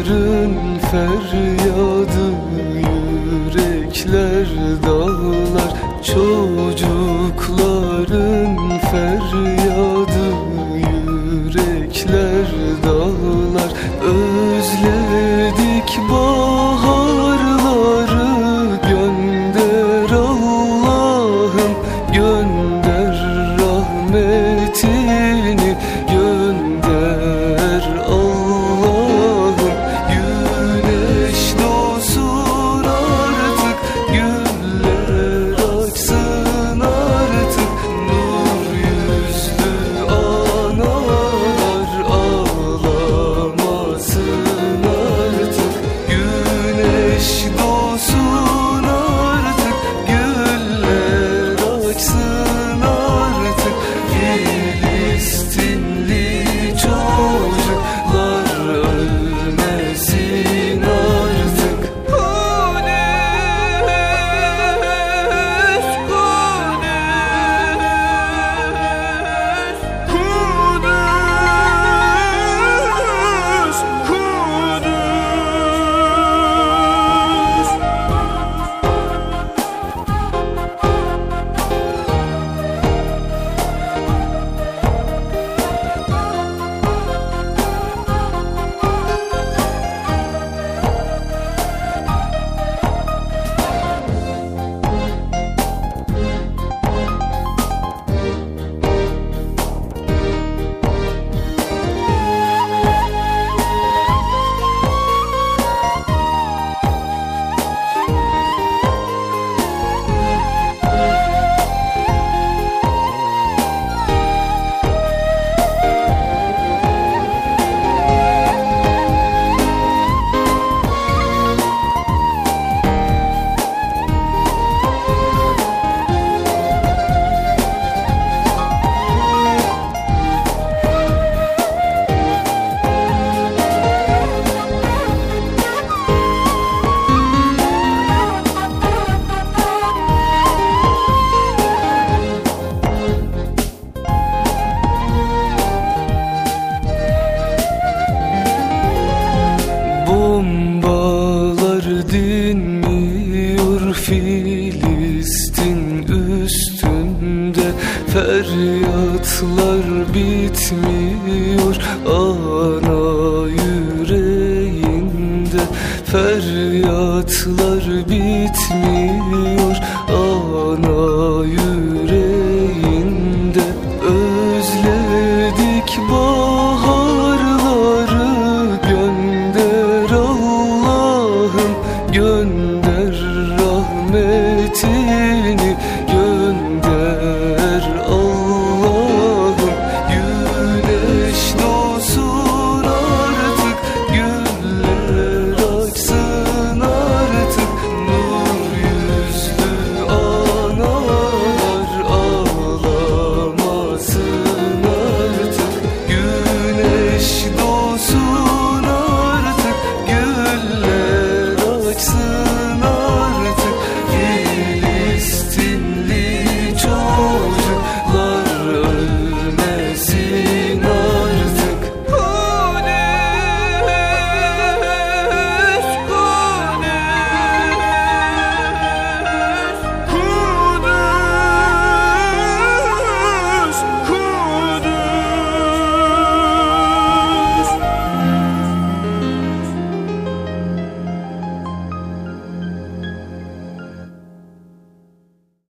Yolların feryadı yürekler dağlar çoğu Filistin üstünde feryatlar bitmiyor. Ana yüreğinde feryatlar bitmiyor. Ana yüreğinde özledik bak 思念。